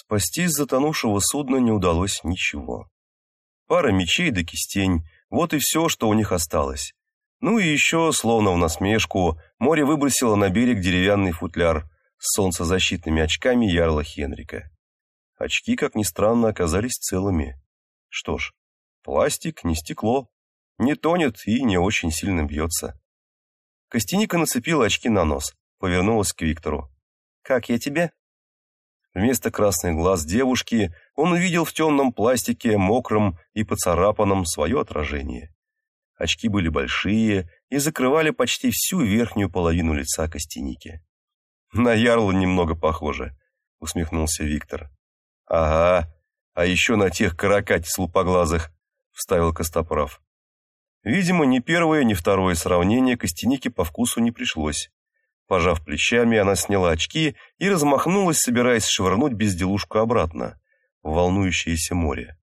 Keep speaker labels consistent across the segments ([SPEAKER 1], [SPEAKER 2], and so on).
[SPEAKER 1] Спасти с затонувшего судна не удалось ничего. Пара мечей да кистень – вот и все, что у них осталось. Ну и еще, словно в насмешку, море выбросило на берег деревянный футляр с солнцезащитными очками ярла Хенрика. Очки, как ни странно, оказались целыми. Что ж, пластик, не стекло. Не тонет и не очень сильно бьется. Костяника нацепила очки на нос, повернулась к Виктору. «Как я тебе?» Вместо красных глаз девушки он увидел в темном пластике, мокром и поцарапанном, свое отражение. Очки были большие и закрывали почти всю верхнюю половину лица Костяники. «На ярлу немного похоже», — усмехнулся Виктор. «Ага, а еще на тех каракатиц лупоглазых», — вставил Костоправ. Видимо, ни первое, ни второе сравнение Костянике по вкусу не пришлось. Пожав плечами, она сняла очки и размахнулась, собираясь швырнуть безделушку обратно, в волнующееся море.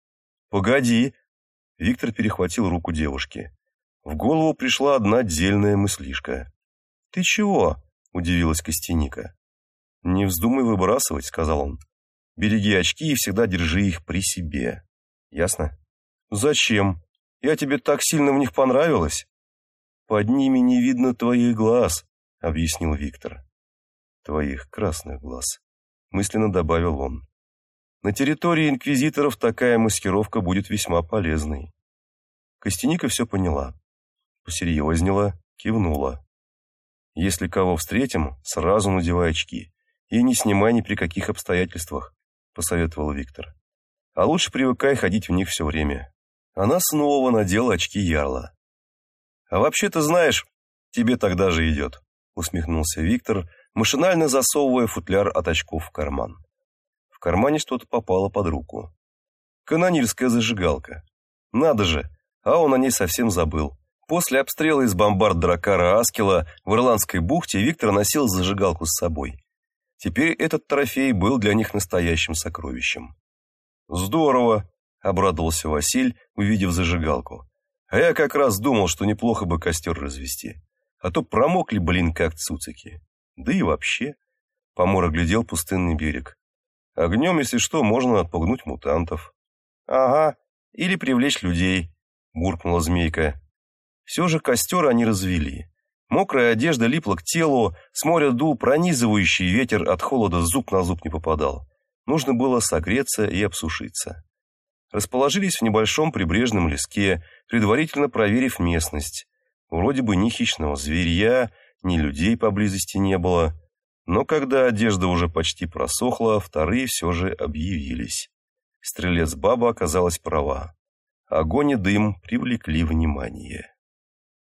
[SPEAKER 1] «Погоди!» Виктор перехватил руку девушки. В голову пришла одна отдельная мыслишка. «Ты чего?» – удивилась Костяника. «Не вздумай выбрасывать», – сказал он. «Береги очки и всегда держи их при себе. Ясно?» «Зачем? Я тебе так сильно в них понравилась?» «Под ними не видно твоих глаз», объяснил Виктор. «Твоих красных глаз», — мысленно добавил он. «На территории инквизиторов такая маскировка будет весьма полезной». Костяника все поняла. Посерьезнела, кивнула. «Если кого встретим, сразу надевай очки. И не снимай ни при каких обстоятельствах», — посоветовал Виктор. «А лучше привыкай ходить в них все время». Она снова надела очки ярла. «А вообще-то знаешь, тебе тогда же идет», усмехнулся Виктор, машинально засовывая футляр от очков в карман. В кармане что-то попало под руку. Канонирская зажигалка. Надо же, а он о ней совсем забыл. После обстрела из бомбард Дракара Аскела в Ирландской бухте Виктор носил зажигалку с собой. Теперь этот трофей был для них настоящим сокровищем. «Здорово!» – обрадовался Василь, увидев зажигалку. «А я как раз думал, что неплохо бы костер развести а то промокли, блин, как цуцики. Да и вообще. Помор оглядел пустынный берег. Огнем, если что, можно отпугнуть мутантов. Ага, или привлечь людей, буркнула змейка. Все же костер они развели. Мокрая одежда липла к телу, с моря дул пронизывающий ветер, от холода зуб на зуб не попадал. Нужно было согреться и обсушиться. Расположились в небольшом прибрежном леске, предварительно проверив местность. Вроде бы ни хищного зверья, ни людей поблизости не было. Но когда одежда уже почти просохла, вторые все же объявились. Стрелец баба оказалась права. Огонь и дым привлекли внимание.